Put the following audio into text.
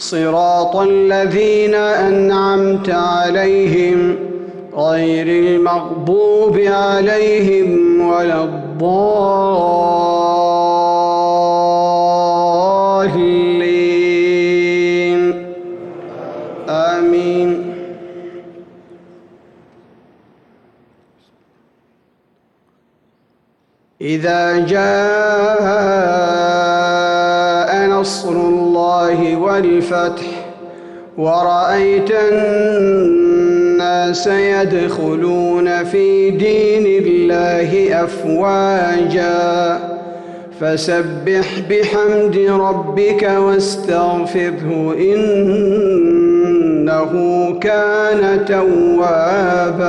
صراط الذين أنعمت عليهم غير المغضوب عليهم ولا الضالين. آمين. إذا جاء نصر الله والفتح. ورأيت الناس يدخلون في دين الله أفواجا. فسبح بحمد ربك واستغفره إنه كان توابا.